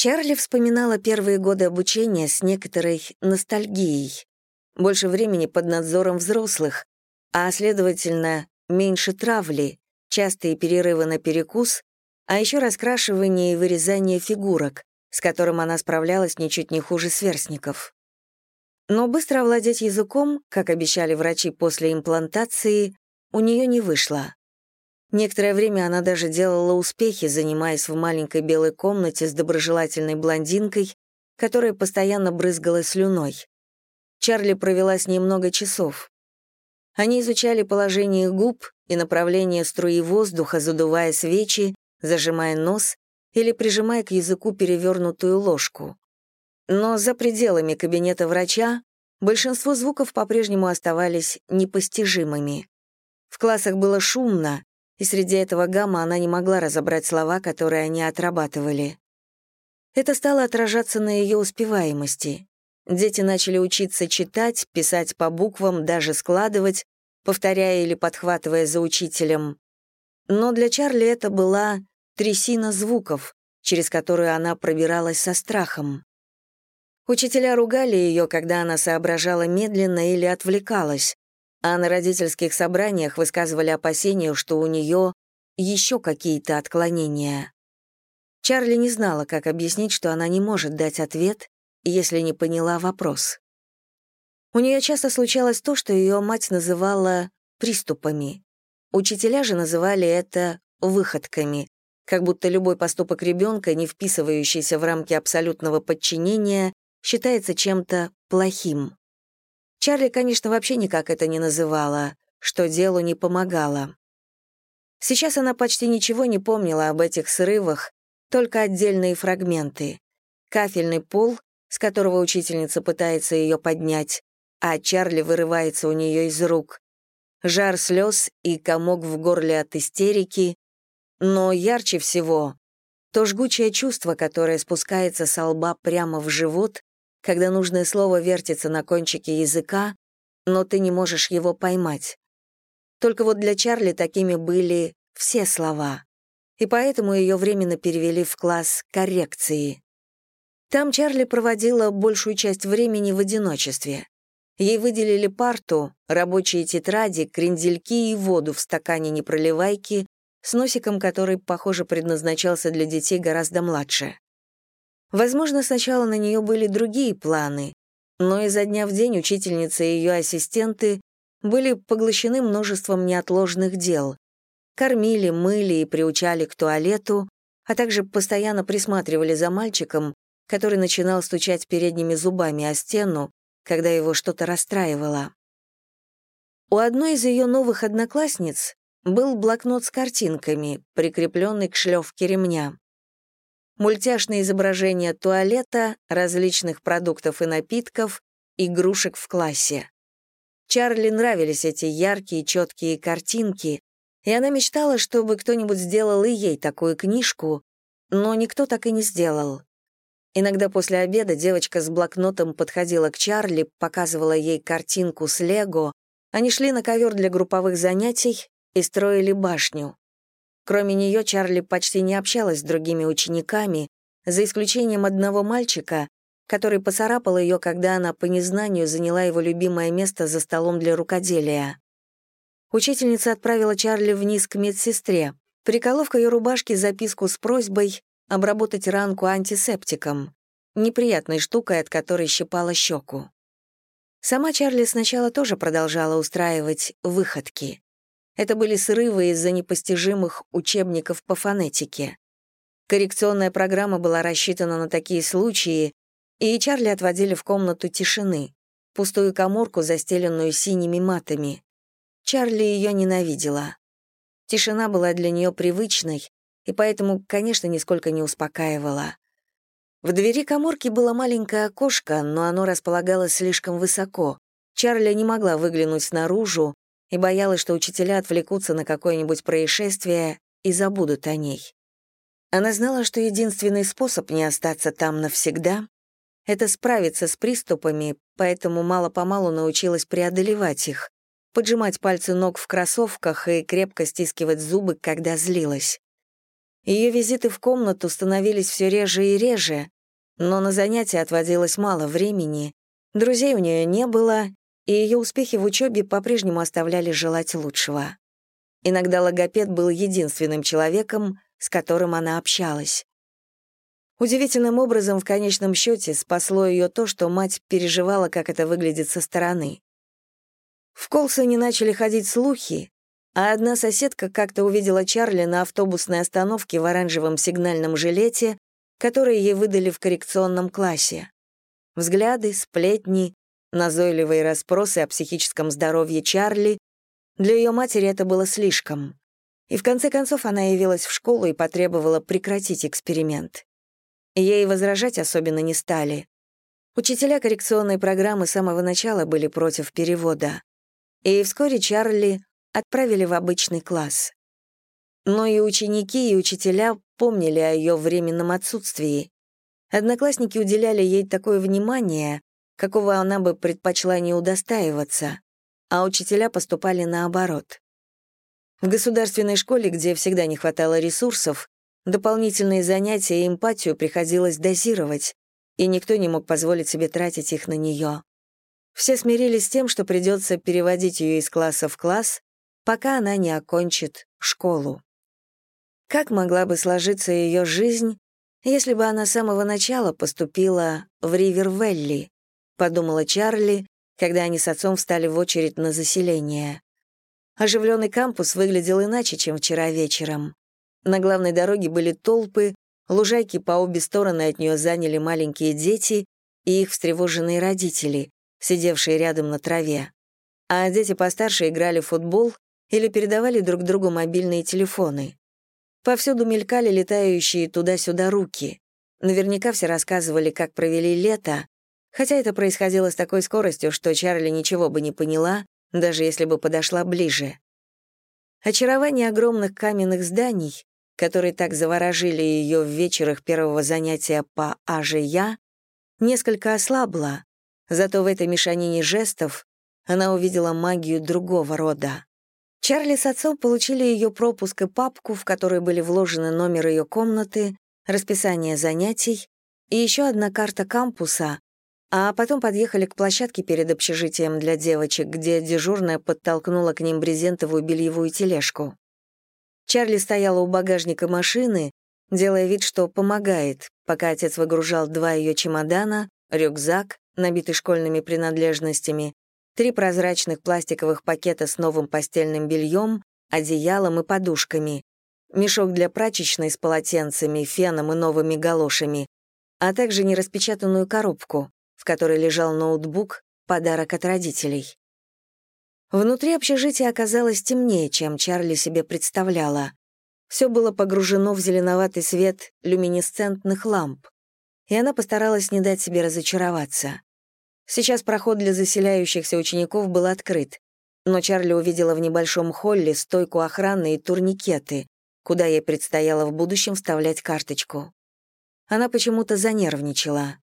Чарли вспоминала первые годы обучения с некоторой ностальгией. Больше времени под надзором взрослых, а, следовательно, меньше травли, частые перерывы на перекус, а еще раскрашивание и вырезание фигурок, с которым она справлялась ничуть не хуже сверстников. Но быстро овладеть языком, как обещали врачи после имплантации, у нее не вышло. Некоторое время она даже делала успехи, занимаясь в маленькой белой комнате с доброжелательной блондинкой, которая постоянно брызгала слюной. Чарли провела с ней много часов. Они изучали положение губ и направление струи воздуха, задувая свечи, зажимая нос или прижимая к языку перевернутую ложку. Но за пределами кабинета врача большинство звуков по-прежнему оставались непостижимыми. В классах было шумно, и среди этого гамма она не могла разобрать слова, которые они отрабатывали. Это стало отражаться на ее успеваемости. Дети начали учиться читать, писать по буквам, даже складывать, повторяя или подхватывая за учителем. Но для Чарли это была трясина звуков, через которую она пробиралась со страхом. Учителя ругали ее, когда она соображала медленно или отвлекалась, а на родительских собраниях высказывали опасения, что у нее еще какие-то отклонения. Чарли не знала, как объяснить, что она не может дать ответ, если не поняла вопрос. У нее часто случалось то, что ее мать называла приступами. Учителя же называли это выходками, как будто любой поступок ребенка, не вписывающийся в рамки абсолютного подчинения, считается чем-то плохим. Чарли, конечно, вообще никак это не называла, что делу не помогало. Сейчас она почти ничего не помнила об этих срывах, только отдельные фрагменты. Кафельный пол, с которого учительница пытается ее поднять, а Чарли вырывается у нее из рук. Жар слез и комок в горле от истерики, но ярче всего то жгучее чувство, которое спускается со лба прямо в живот когда нужное слово вертится на кончике языка, но ты не можешь его поймать. Только вот для Чарли такими были все слова, и поэтому ее временно перевели в класс коррекции. Там Чарли проводила большую часть времени в одиночестве. Ей выделили парту, рабочие тетради, крендельки и воду в стакане непроливайки, с носиком который, похоже, предназначался для детей гораздо младше. Возможно, сначала на нее были другие планы, но изо дня в день учительница и ее ассистенты были поглощены множеством неотложных дел. Кормили, мыли и приучали к туалету, а также постоянно присматривали за мальчиком, который начинал стучать передними зубами о стену, когда его что-то расстраивало. У одной из ее новых одноклассниц был блокнот с картинками, прикрепленный к шлевке ремня мультяшные изображения туалета, различных продуктов и напитков, игрушек в классе. Чарли нравились эти яркие, четкие картинки, и она мечтала, чтобы кто-нибудь сделал и ей такую книжку, но никто так и не сделал. Иногда после обеда девочка с блокнотом подходила к Чарли, показывала ей картинку с Лего, они шли на ковер для групповых занятий и строили башню. Кроме нее Чарли почти не общалась с другими учениками, за исключением одного мальчика, который поцарапал ее, когда она по незнанию заняла его любимое место за столом для рукоделия. Учительница отправила Чарли вниз к медсестре, приколов к ее рубашке записку с просьбой обработать ранку антисептиком, неприятной штукой, от которой щипала щеку. Сама Чарли сначала тоже продолжала устраивать выходки. Это были срывы из-за непостижимых учебников по фонетике. Коррекционная программа была рассчитана на такие случаи, и Чарли отводили в комнату тишины, пустую коморку, застеленную синими матами. Чарли ее ненавидела. Тишина была для нее привычной, и поэтому, конечно, нисколько не успокаивала. В двери коморки было маленькое окошко, но оно располагалось слишком высоко. Чарли не могла выглянуть наружу, и боялась, что учителя отвлекутся на какое-нибудь происшествие и забудут о ней. Она знала, что единственный способ не остаться там навсегда — это справиться с приступами, поэтому мало-помалу научилась преодолевать их, поджимать пальцы ног в кроссовках и крепко стискивать зубы, когда злилась. Ее визиты в комнату становились все реже и реже, но на занятия отводилось мало времени, друзей у нее не было, и ее успехи в учебе по-прежнему оставляли желать лучшего. Иногда логопед был единственным человеком, с которым она общалась. Удивительным образом в конечном счете спасло ее то, что мать переживала, как это выглядит со стороны. В Колсоне начали ходить слухи, а одна соседка как-то увидела Чарли на автобусной остановке в оранжевом сигнальном жилете, который ей выдали в коррекционном классе. Взгляды, сплетни, назойливые расспросы о психическом здоровье Чарли для ее матери это было слишком. И в конце концов она явилась в школу и потребовала прекратить эксперимент. Ей возражать особенно не стали. Учителя коррекционной программы с самого начала были против перевода. И вскоре Чарли отправили в обычный класс. Но и ученики, и учителя помнили о ее временном отсутствии. Одноклассники уделяли ей такое внимание, какого она бы предпочла не удостаиваться, а учителя поступали наоборот. В государственной школе, где всегда не хватало ресурсов, дополнительные занятия и эмпатию приходилось дозировать, и никто не мог позволить себе тратить их на нее. Все смирились с тем, что придется переводить ее из класса в класс, пока она не окончит школу. Как могла бы сложиться ее жизнь, если бы она с самого начала поступила в Ривервелли, подумала Чарли, когда они с отцом встали в очередь на заселение. Оживленный кампус выглядел иначе, чем вчера вечером. На главной дороге были толпы, лужайки по обе стороны от нее заняли маленькие дети и их встревоженные родители, сидевшие рядом на траве. А дети постарше играли в футбол или передавали друг другу мобильные телефоны. Повсюду мелькали летающие туда-сюда руки. Наверняка все рассказывали, как провели лето, хотя это происходило с такой скоростью, что Чарли ничего бы не поняла, даже если бы подошла ближе. Очарование огромных каменных зданий, которые так заворожили ее в вечерах первого занятия по АЖЯ, несколько ослабло, зато в этой мешанине жестов она увидела магию другого рода. Чарли с отцом получили ее пропуск и папку, в которой были вложены номер ее комнаты, расписание занятий и еще одна карта кампуса, а потом подъехали к площадке перед общежитием для девочек, где дежурная подтолкнула к ним брезентовую бельевую тележку. Чарли стояла у багажника машины, делая вид, что помогает, пока отец выгружал два ее чемодана, рюкзак, набитый школьными принадлежностями, три прозрачных пластиковых пакета с новым постельным бельем, одеялом и подушками, мешок для прачечной с полотенцами, феном и новыми галошами, а также нераспечатанную коробку в которой лежал ноутбук, подарок от родителей. Внутри общежития оказалось темнее, чем Чарли себе представляла. Все было погружено в зеленоватый свет люминесцентных ламп, и она постаралась не дать себе разочароваться. Сейчас проход для заселяющихся учеников был открыт, но Чарли увидела в небольшом холле стойку охраны и турникеты, куда ей предстояло в будущем вставлять карточку. Она почему-то занервничала.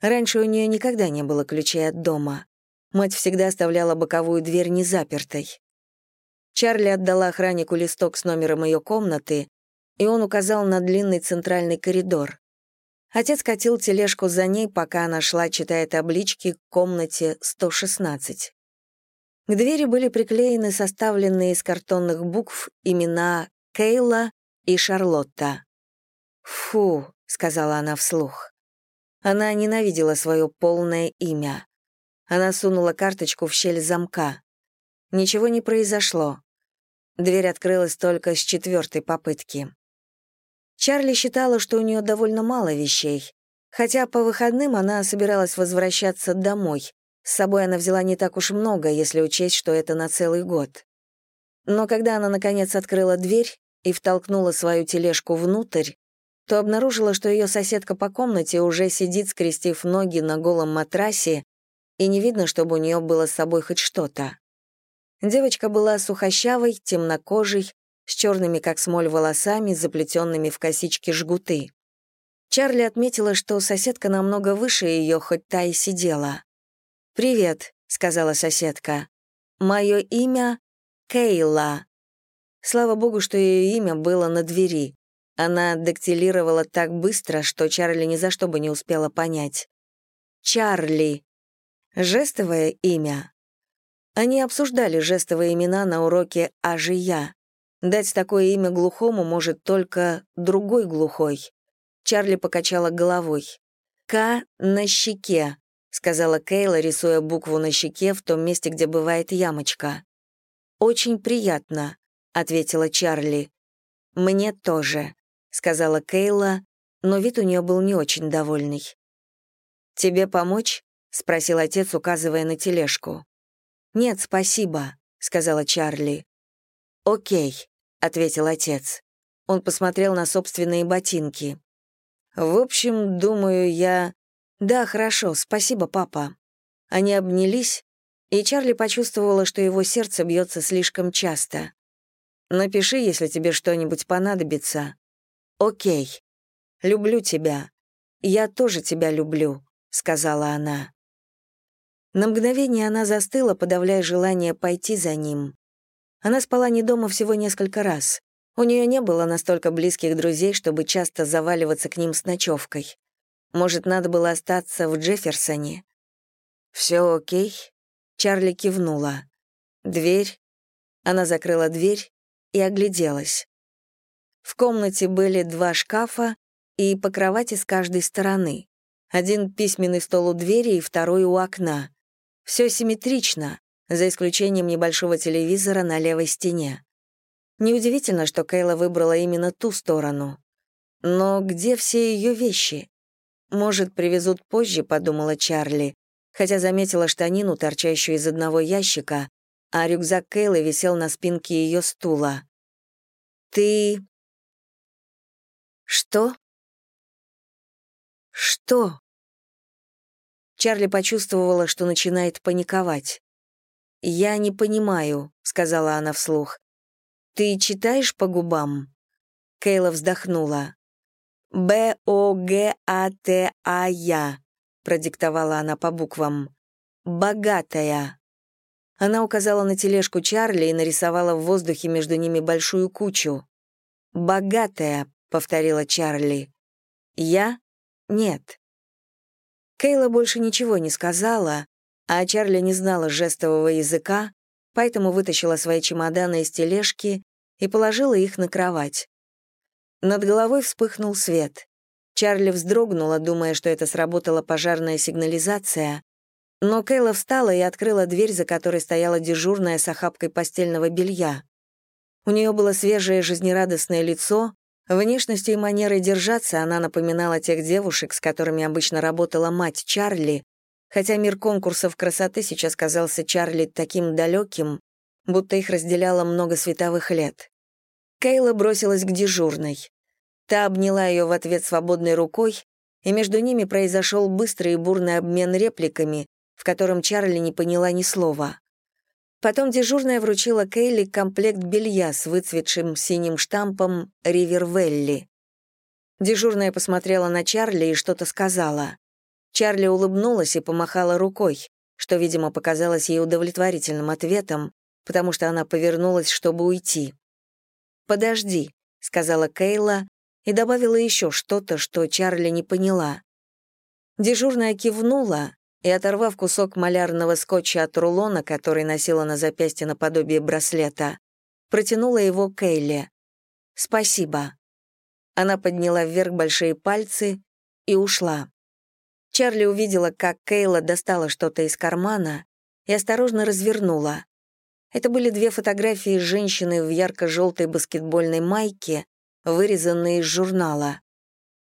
Раньше у нее никогда не было ключей от дома. Мать всегда оставляла боковую дверь незапертой. Чарли отдала охраннику листок с номером ее комнаты, и он указал на длинный центральный коридор. Отец катил тележку за ней, пока она шла, читая таблички к комнате 116. К двери были приклеены составленные из картонных букв имена Кейла и Шарлотта. «Фу», — сказала она вслух. Она ненавидела свое полное имя. Она сунула карточку в щель замка. Ничего не произошло. Дверь открылась только с четвертой попытки. Чарли считала, что у нее довольно мало вещей, хотя по выходным она собиралась возвращаться домой. С собой она взяла не так уж много, если учесть, что это на целый год. Но когда она, наконец, открыла дверь и втолкнула свою тележку внутрь, то обнаружила, что ее соседка по комнате уже сидит, скрестив ноги на голом матрасе, и не видно, чтобы у нее было с собой хоть что-то. Девочка была сухощавой, темнокожей, с черными, как смоль, волосами, заплетенными в косички жгуты. Чарли отметила, что соседка намного выше ее, хоть та и сидела. «Привет», — сказала соседка. «Мое имя — Кейла». Слава богу, что ее имя было на двери. Она дактилировала так быстро, что Чарли ни за что бы не успела понять. Чарли. Жестовое имя. Они обсуждали жестовые имена на уроке «Ажия». Дать такое имя глухому может только другой глухой. Чарли покачала головой. «К на щеке», — сказала Кейла, рисуя букву на щеке в том месте, где бывает ямочка. «Очень приятно», — ответила Чарли. «Мне тоже», — сказала Кейла, но вид у нее был не очень довольный. «Тебе помочь?» — спросил отец, указывая на тележку. «Нет, спасибо», — сказала Чарли. «Окей», — ответил отец. Он посмотрел на собственные ботинки. «В общем, думаю, я...» «Да, хорошо, спасибо, папа». Они обнялись, и Чарли почувствовала, что его сердце бьется слишком часто. «Напиши, если тебе что-нибудь понадобится». «Окей. Люблю тебя. Я тоже тебя люблю», — сказала она. На мгновение она застыла, подавляя желание пойти за ним. Она спала не дома всего несколько раз. У нее не было настолько близких друзей, чтобы часто заваливаться к ним с ночевкой. Может, надо было остаться в Джефферсоне? «Все окей?» Чарли кивнула. «Дверь?» Она закрыла дверь и огляделась. В комнате были два шкафа и по кровати с каждой стороны. Один письменный стол у двери и второй у окна. Все симметрично, за исключением небольшого телевизора на левой стене. Неудивительно, что Кейла выбрала именно ту сторону. Но где все ее вещи? Может, привезут позже, подумала Чарли, хотя заметила штанину, торчащую из одного ящика, а рюкзак Кейлы висел на спинке ее стула. «Ты...» «Что?» «Что?» Чарли почувствовала, что начинает паниковать. «Я не понимаю», — сказала она вслух. «Ты читаешь по губам?» Кейла вздохнула. «Б-О-Г-А-Т-А-Я», — продиктовала она по буквам. «Богатая». Она указала на тележку Чарли и нарисовала в воздухе между ними большую кучу. «Богатая», — повторила Чарли. «Я? Нет». Кейла больше ничего не сказала, а Чарли не знала жестового языка, поэтому вытащила свои чемоданы из тележки и положила их на кровать. Над головой вспыхнул свет. Чарли вздрогнула, думая, что это сработала пожарная сигнализация, но Кейла встала и открыла дверь, за которой стояла дежурная с охапкой постельного белья. У нее было свежее жизнерадостное лицо, Внешностью и манерой держаться она напоминала тех девушек, с которыми обычно работала мать Чарли, хотя мир конкурсов красоты сейчас казался Чарли таким далеким, будто их разделяло много световых лет. Кейла бросилась к дежурной. Та обняла ее в ответ свободной рукой, и между ними произошел быстрый и бурный обмен репликами, в котором Чарли не поняла ни слова. Потом дежурная вручила Кейли комплект белья с выцветшим синим штампом «Ривервелли». Дежурная посмотрела на Чарли и что-то сказала. Чарли улыбнулась и помахала рукой, что, видимо, показалось ей удовлетворительным ответом, потому что она повернулась, чтобы уйти. «Подожди», — сказала Кейла и добавила еще что-то, что Чарли не поняла. Дежурная кивнула, и, оторвав кусок малярного скотча от рулона, который носила на запястье наподобие браслета, протянула его Кейле. «Спасибо». Она подняла вверх большие пальцы и ушла. Чарли увидела, как Кейла достала что-то из кармана и осторожно развернула. Это были две фотографии женщины в ярко-желтой баскетбольной майке, вырезанные из журнала.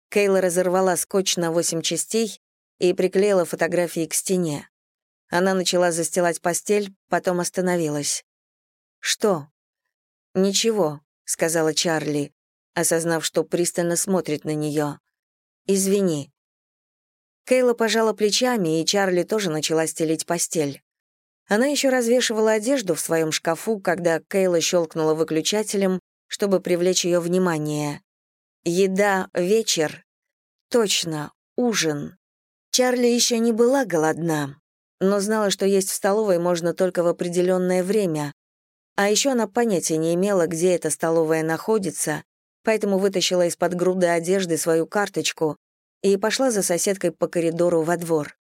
Кейла разорвала скотч на восемь частей и приклеила фотографии к стене. Она начала застилать постель, потом остановилась. «Что?» «Ничего», — сказала Чарли, осознав, что пристально смотрит на нее. «Извини». Кейла пожала плечами, и Чарли тоже начала стелить постель. Она еще развешивала одежду в своем шкафу, когда Кейла щелкнула выключателем, чтобы привлечь ее внимание. «Еда, вечер». «Точно, ужин». Чарли еще не была голодна, но знала, что есть в столовой можно только в определенное время. А еще она понятия не имела, где эта столовая находится, поэтому вытащила из-под груды одежды свою карточку и пошла за соседкой по коридору во двор.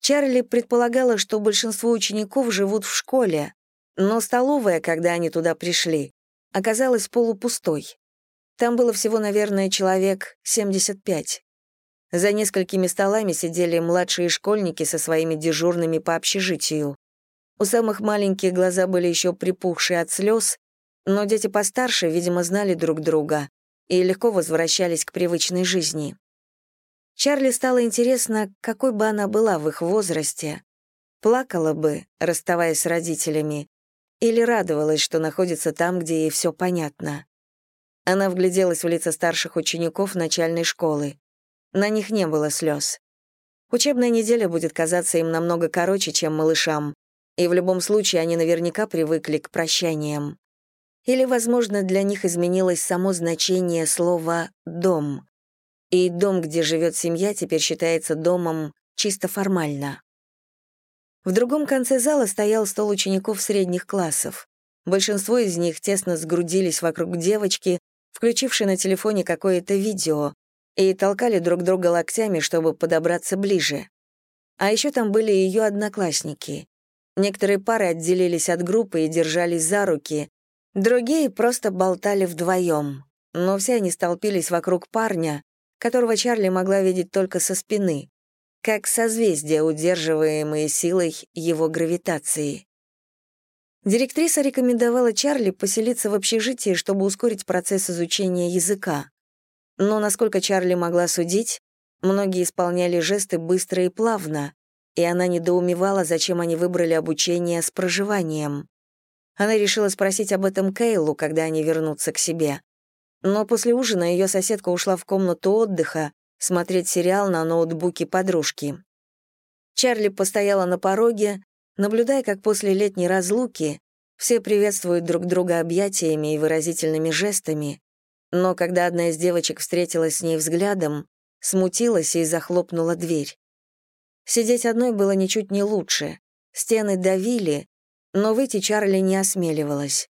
Чарли предполагала, что большинство учеников живут в школе, но столовая, когда они туда пришли, оказалась полупустой. Там было всего, наверное, человек 75. За несколькими столами сидели младшие школьники со своими дежурными по общежитию. У самых маленьких глаза были еще припухшие от слез, но дети постарше, видимо, знали друг друга и легко возвращались к привычной жизни. Чарли стало интересно, какой бы она была в их возрасте. Плакала бы, расставаясь с родителями, или радовалась, что находится там, где ей все понятно. Она вгляделась в лица старших учеников начальной школы. На них не было слез. Учебная неделя будет казаться им намного короче, чем малышам, и в любом случае они наверняка привыкли к прощаниям. Или, возможно, для них изменилось само значение слова «дом», и дом, где живет семья, теперь считается домом чисто формально. В другом конце зала стоял стол учеников средних классов. Большинство из них тесно сгрудились вокруг девочки, включившей на телефоне какое-то видео, и толкали друг друга локтями, чтобы подобраться ближе. А еще там были ее одноклассники. Некоторые пары отделились от группы и держались за руки, другие просто болтали вдвоем. Но все они столпились вокруг парня, которого Чарли могла видеть только со спины как созвездия, удерживаемые силой его гравитации. Директриса рекомендовала Чарли поселиться в общежитии, чтобы ускорить процесс изучения языка. Но, насколько Чарли могла судить, многие исполняли жесты быстро и плавно, и она недоумевала, зачем они выбрали обучение с проживанием. Она решила спросить об этом Кейлу, когда они вернутся к себе. Но после ужина ее соседка ушла в комнату отдыха, смотреть сериал на ноутбуке подружки. Чарли постояла на пороге, наблюдая, как после летней разлуки все приветствуют друг друга объятиями и выразительными жестами, но когда одна из девочек встретилась с ней взглядом, смутилась и захлопнула дверь. Сидеть одной было ничуть не лучше. Стены давили, но выйти Чарли не осмеливалась.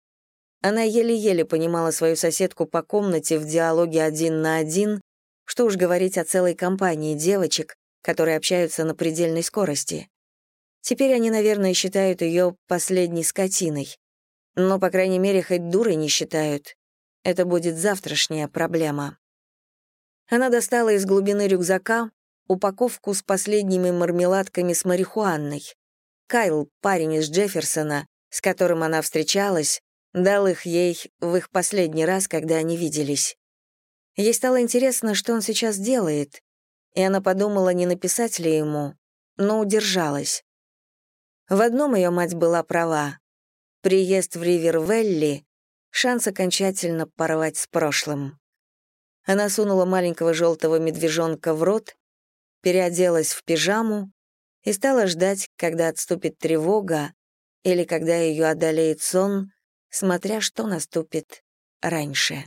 Она еле-еле понимала свою соседку по комнате в диалоге один на один, что уж говорить о целой компании девочек, которые общаются на предельной скорости. Теперь они, наверное, считают ее последней скотиной. Но, по крайней мере, хоть дурой не считают. Это будет завтрашняя проблема. Она достала из глубины рюкзака упаковку с последними мармеладками с марихуаной. Кайл, парень из Джефферсона, с которым она встречалась, дал их ей в их последний раз, когда они виделись. Ей стало интересно, что он сейчас делает, и она подумала, не написать ли ему, но удержалась. В одном ее мать была права. Приезд в Ривервелли — шанс окончательно порвать с прошлым. Она сунула маленького желтого медвежонка в рот, переоделась в пижаму и стала ждать, когда отступит тревога или когда ее одолеет сон, смотря что наступит раньше.